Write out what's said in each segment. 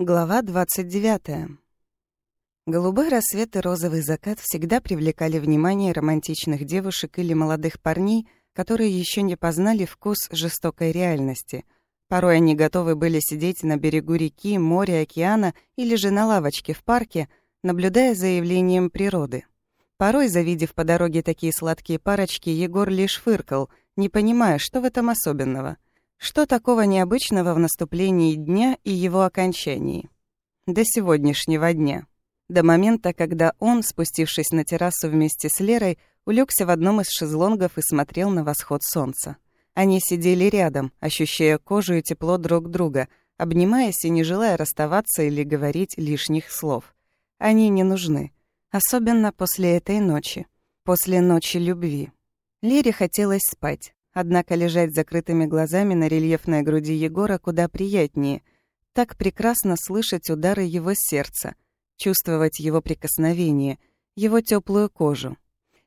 Глава 29. Голубой рассвет и розовый закат всегда привлекали внимание романтичных девушек или молодых парней, которые еще не познали вкус жестокой реальности. Порой они готовы были сидеть на берегу реки, моря, океана или же на лавочке в парке, наблюдая за явлением природы. Порой, завидев по дороге такие сладкие парочки, Егор лишь фыркал, не понимая, что в этом особенного — что такого необычного в наступлении дня и его окончании? До сегодняшнего дня. До момента, когда он, спустившись на террасу вместе с Лерой, улегся в одном из шезлонгов и смотрел на восход солнца. Они сидели рядом, ощущая кожу и тепло друг друга, обнимаясь и не желая расставаться или говорить лишних слов. Они не нужны. Особенно после этой ночи. После ночи любви. Лере хотелось спать. Однако лежать закрытыми глазами на рельефной груди Егора куда приятнее. Так прекрасно слышать удары его сердца, чувствовать его прикосновение, его теплую кожу.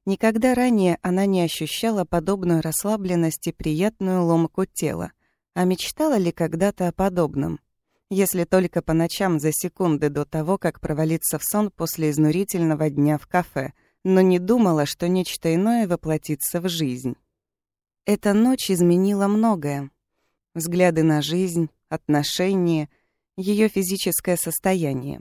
Никогда ранее она не ощущала подобную расслабленность и приятную ломку тела. А мечтала ли когда-то о подобном? Если только по ночам за секунды до того, как провалиться в сон после изнурительного дня в кафе, но не думала, что нечто иное воплотится в жизнь. Эта ночь изменила многое. Взгляды на жизнь, отношения, ее физическое состояние.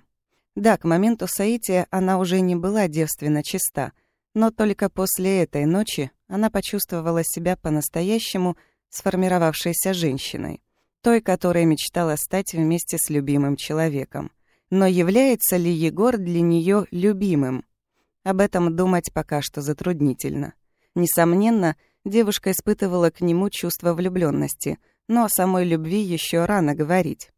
Да, к моменту соития она уже не была девственно чиста, но только после этой ночи она почувствовала себя по-настоящему сформировавшейся женщиной, той, которая мечтала стать вместе с любимым человеком. Но является ли Егор для нее любимым? Об этом думать пока что затруднительно. Несомненно, Девушка испытывала к нему чувство влюбленности, но о самой любви еще рано говорить.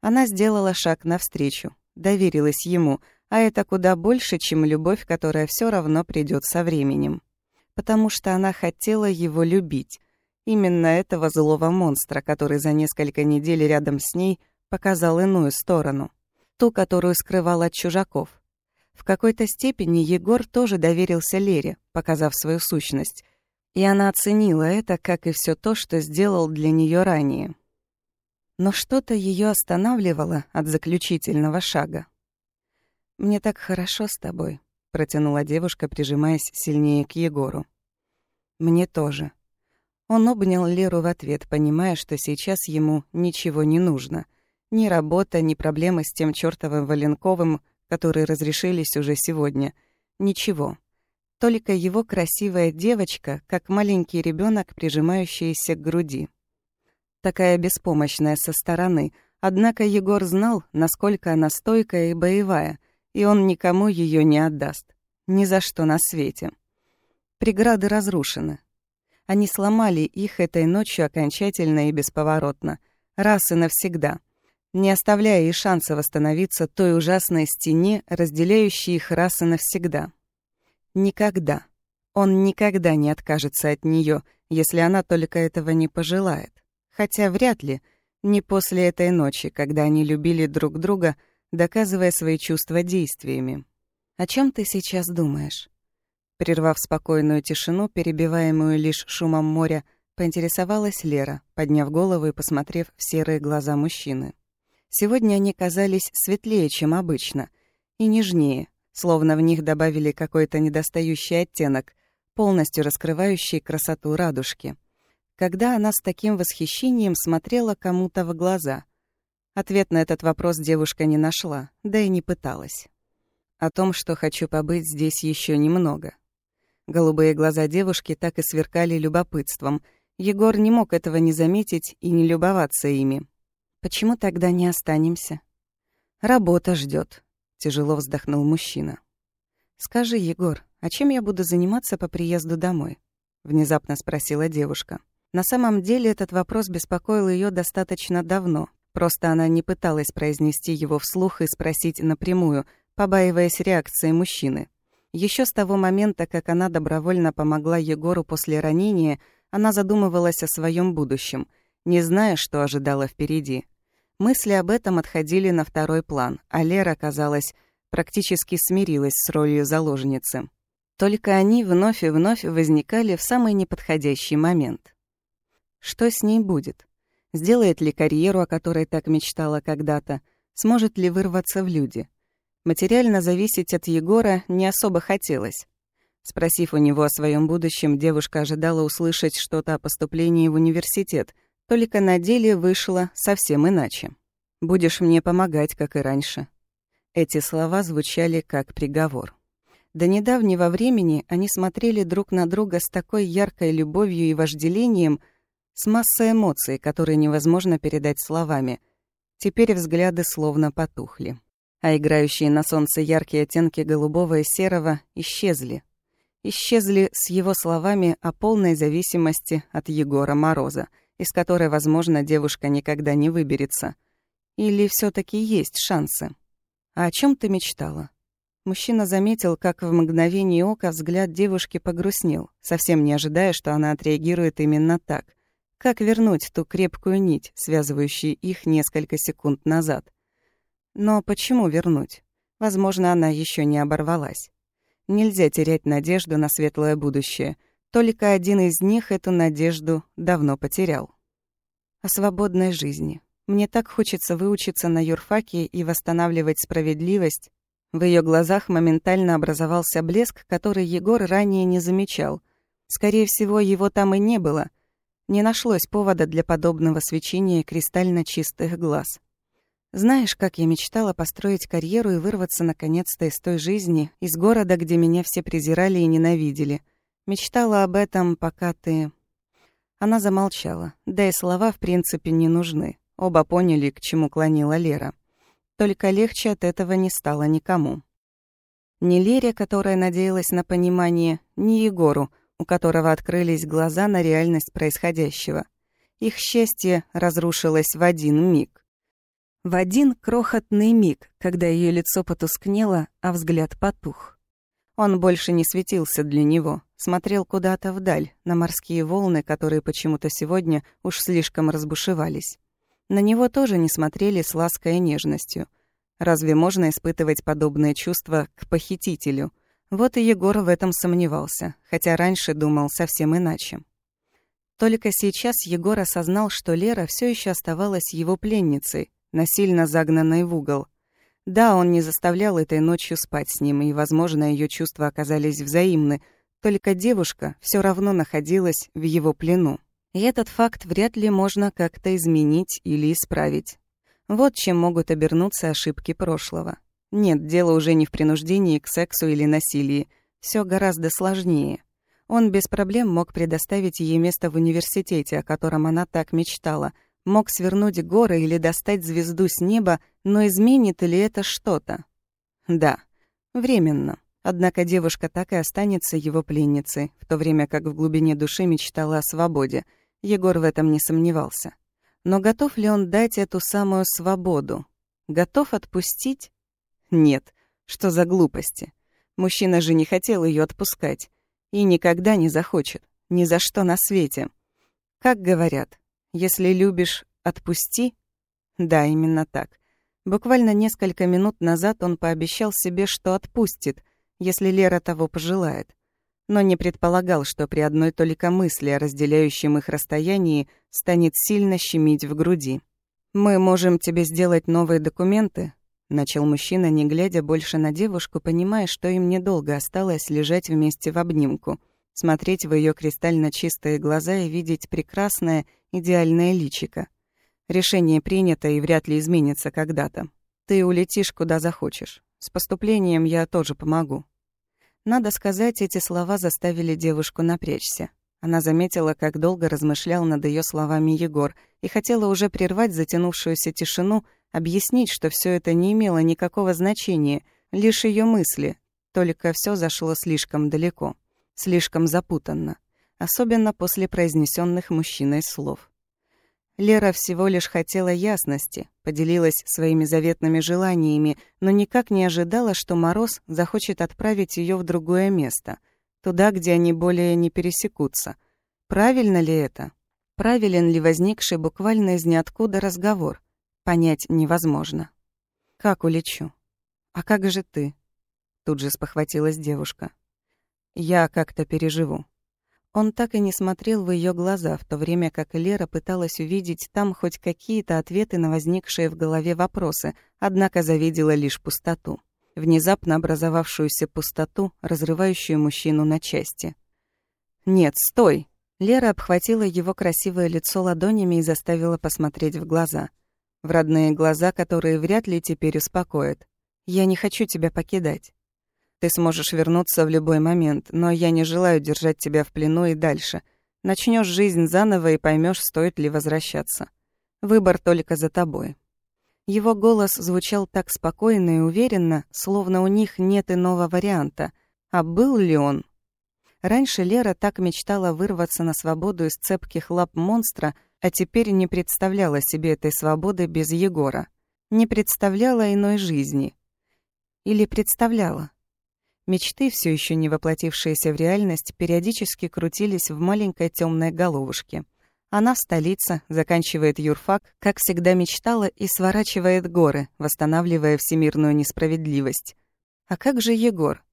Она сделала шаг навстречу, доверилась ему, а это куда больше, чем любовь, которая все равно придет со временем. Потому что она хотела его любить. Именно этого злого монстра, который за несколько недель рядом с ней показал иную сторону. Ту, которую скрывал от чужаков. В какой-то степени Егор тоже доверился Лере, показав свою сущность, и она оценила это, как и все то, что сделал для нее ранее. Но что-то ее останавливало от заключительного шага. «Мне так хорошо с тобой», — протянула девушка, прижимаясь сильнее к Егору. «Мне тоже». Он обнял Леру в ответ, понимая, что сейчас ему ничего не нужно. Ни работа, ни проблемы с тем чёртовым Валенковым, которые разрешились уже сегодня. Ничего. Только его красивая девочка, как маленький ребенок, прижимающийся к груди. Такая беспомощная со стороны, однако Егор знал, насколько она стойкая и боевая, и он никому ее не отдаст. Ни за что на свете. Преграды разрушены. Они сломали их этой ночью окончательно и бесповоротно, раз и навсегда, не оставляя и шанса восстановиться той ужасной стене, разделяющей их раз и навсегда. Никогда. Он никогда не откажется от нее, если она только этого не пожелает. Хотя вряд ли, не после этой ночи, когда они любили друг друга, доказывая свои чувства действиями. «О чем ты сейчас думаешь?» Прервав спокойную тишину, перебиваемую лишь шумом моря, поинтересовалась Лера, подняв голову и посмотрев в серые глаза мужчины. Сегодня они казались светлее, чем обычно, и нежнее, словно в них добавили какой-то недостающий оттенок, полностью раскрывающий красоту радужки. Когда она с таким восхищением смотрела кому-то в глаза. Ответ на этот вопрос девушка не нашла, да и не пыталась. О том, что хочу побыть здесь еще немного. Голубые глаза девушки так и сверкали любопытством. Егор не мог этого не заметить и не любоваться ими. «Почему тогда не останемся?» «Работа ждет, Тяжело вздохнул мужчина. «Скажи, Егор, а чем я буду заниматься по приезду домой?» Внезапно спросила девушка. На самом деле этот вопрос беспокоил ее достаточно давно. Просто она не пыталась произнести его вслух и спросить напрямую, побаиваясь реакции мужчины. Еще с того момента, как она добровольно помогла Егору после ранения, она задумывалась о своем будущем, не зная, что ожидала впереди. Мысли об этом отходили на второй план, а Лера, казалось, практически смирилась с ролью заложницы. Только они вновь и вновь возникали в самый неподходящий момент. Что с ней будет? Сделает ли карьеру, о которой так мечтала когда-то? Сможет ли вырваться в люди? Материально зависеть от Егора не особо хотелось. Спросив у него о своем будущем, девушка ожидала услышать что-то о поступлении в университет, только на деле вышло совсем иначе. «Будешь мне помогать, как и раньше». Эти слова звучали как приговор. До недавнего времени они смотрели друг на друга с такой яркой любовью и вожделением, с массой эмоций, которые невозможно передать словами. Теперь взгляды словно потухли. А играющие на солнце яркие оттенки голубого и серого исчезли, исчезли с его словами о полной зависимости от Егора Мороза, из которой, возможно, девушка никогда не выберется. Или все таки есть шансы? А о чем ты мечтала? Мужчина заметил, как в мгновение ока взгляд девушки погрустнел, совсем не ожидая, что она отреагирует именно так. Как вернуть ту крепкую нить, связывающую их несколько секунд назад? Но почему вернуть? Возможно, она еще не оборвалась. Нельзя терять надежду на светлое будущее. Только один из них эту надежду давно потерял. О свободной жизни. Мне так хочется выучиться на юрфаке и восстанавливать справедливость. В ее глазах моментально образовался блеск, который Егор ранее не замечал. Скорее всего, его там и не было. Не нашлось повода для подобного свечения кристально чистых глаз. Знаешь, как я мечтала построить карьеру и вырваться наконец-то из той жизни, из города, где меня все презирали и ненавидели. Мечтала об этом, пока ты... Она замолчала, да и слова в принципе не нужны. Оба поняли, к чему клонила Лера. Только легче от этого не стало никому. Ни Лере, которая надеялась на понимание, ни Егору, у которого открылись глаза на реальность происходящего. Их счастье разрушилось в один миг. В один крохотный миг, когда ее лицо потускнело, а взгляд потух. Он больше не светился для него, смотрел куда-то вдаль, на морские волны, которые почему-то сегодня уж слишком разбушевались. На него тоже не смотрели с лаской и нежностью. Разве можно испытывать подобное чувство к похитителю? Вот и Егор в этом сомневался, хотя раньше думал совсем иначе. Только сейчас Егор осознал, что Лера все еще оставалась его пленницей, насильно загнанной в угол. Да, он не заставлял этой ночью спать с ним, и, возможно, ее чувства оказались взаимны, только девушка все равно находилась в его плену. И этот факт вряд ли можно как-то изменить или исправить. Вот чем могут обернуться ошибки прошлого. Нет, дело уже не в принуждении к сексу или насилии. Все гораздо сложнее. Он без проблем мог предоставить ей место в университете, о котором она так мечтала, Мог свернуть горы или достать звезду с неба, но изменит ли это что-то? Да, временно. Однако девушка так и останется его пленницей, в то время как в глубине души мечтала о свободе. Егор в этом не сомневался. Но готов ли он дать эту самую свободу? Готов отпустить? Нет. Что за глупости? Мужчина же не хотел ее отпускать. И никогда не захочет. Ни за что на свете. Как говорят, если любишь, отпусти. Да, именно так. Буквально несколько минут назад он пообещал себе, что отпустит, если Лера того пожелает. Но не предполагал, что при одной только мысли о разделяющем их расстоянии станет сильно щемить в груди. «Мы можем тебе сделать новые документы», — начал мужчина, не глядя больше на девушку, понимая, что им недолго осталось лежать вместе в обнимку — смотреть в ее кристально чистые глаза и видеть прекрасное, идеальное личико. Решение принято и вряд ли изменится когда-то. Ты улетишь куда захочешь. С поступлением я тоже помогу. Надо сказать, эти слова заставили девушку напрячься. Она заметила, как долго размышлял над ее словами Егор, и хотела уже прервать затянувшуюся тишину, объяснить, что все это не имело никакого значения, лишь ее мысли, только все зашло слишком далеко слишком запутанно, особенно после произнесенных мужчиной слов. Лера всего лишь хотела ясности, поделилась своими заветными желаниями, но никак не ожидала, что Мороз захочет отправить ее в другое место, туда, где они более не пересекутся. Правильно ли это? Правилен ли возникший буквально из ниоткуда разговор? Понять невозможно. «Как улечу?» «А как же ты?» Тут же спохватилась девушка. Я как-то переживу. Он так и не смотрел в ее глаза, в то время как Лера пыталась увидеть там хоть какие-то ответы на возникшие в голове вопросы, однако завидела лишь пустоту. Внезапно образовавшуюся пустоту, разрывающую мужчину на части. «Нет, стой!» Лера обхватила его красивое лицо ладонями и заставила посмотреть в глаза. В родные глаза, которые вряд ли теперь успокоят. «Я не хочу тебя покидать». Ты сможешь вернуться в любой момент, но я не желаю держать тебя в плену и дальше. Начнешь жизнь заново и поймешь, стоит ли возвращаться. Выбор только за тобой». Его голос звучал так спокойно и уверенно, словно у них нет иного варианта. А был ли он? Раньше Лера так мечтала вырваться на свободу из цепких лап монстра, а теперь не представляла себе этой свободы без Егора. Не представляла иной жизни. Или представляла? Мечты, все еще не воплотившиеся в реальность, периодически крутились в маленькой темной головушке. Она в столице, заканчивает юрфак, как всегда мечтала, и сворачивает горы, восстанавливая всемирную несправедливость. А как же Егор?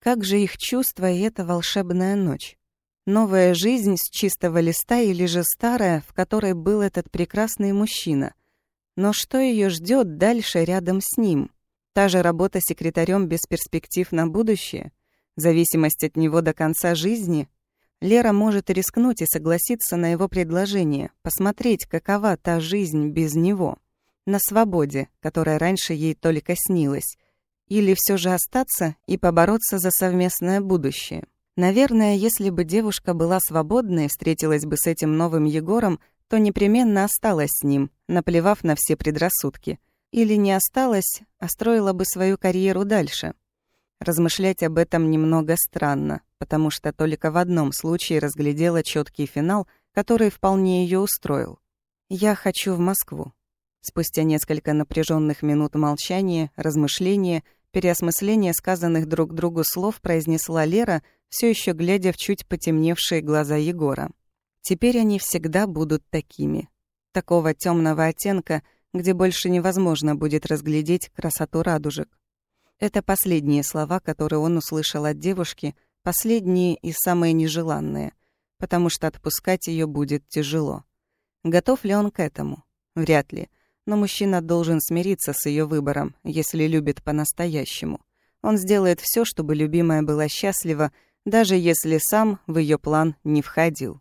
Как же их чувства и эта волшебная ночь? Новая жизнь с чистого листа или же старая, в которой был этот прекрасный мужчина? Но что ее ждет дальше рядом с ним? Та же работа секретарем без перспектив на будущее, зависимость от него до конца жизни. Лера может рискнуть и согласиться на его предложение, посмотреть, какова та жизнь без него. На свободе, которая раньше ей только снилась. Или все же остаться и побороться за совместное будущее. Наверное, если бы девушка была свободна и встретилась бы с этим новым Егором, то непременно осталась с ним, наплевав на все предрассудки – или не осталась, а строила бы свою карьеру дальше. Размышлять об этом немного странно, потому что только в одном случае разглядела четкий финал, который вполне ее устроил. «Я хочу в Москву». Спустя несколько напряженных минут молчания, размышления, переосмысления сказанных друг другу слов произнесла Лера, все еще глядя в чуть потемневшие глаза Егора. Теперь они всегда будут такими. Такого темного оттенка — где больше невозможно будет разглядеть красоту радужек. Это последние слова, которые он услышал от девушки, последние и самые нежеланные, потому что отпускать ее будет тяжело. Готов ли он к этому? Вряд ли. Но мужчина должен смириться с ее выбором, если любит по-настоящему. Он сделает все, чтобы любимая была счастлива, даже если сам в ее план не входил.